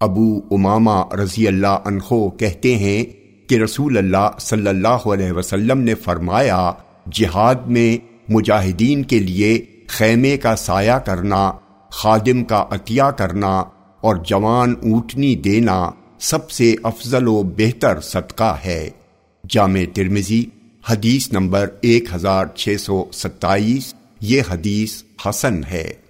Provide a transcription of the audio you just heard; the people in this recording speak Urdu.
ابو امامہ رضی اللہ عنہ کہتے ہیں کہ رسول اللہ صلی اللہ علیہ وسلم نے فرمایا، جہاد میں مجاہدین کے لیے خیمے کا سایہ کرنا، خادم کا عطیہ کرنا اور جوان اونٹنی دینا سب سے افضل و بہتر صدقہ ہے۔ جامع ترمزی حدیث نمبر ایک ہزار چھ سو ستائیس، یہ حدیث حسن ہے۔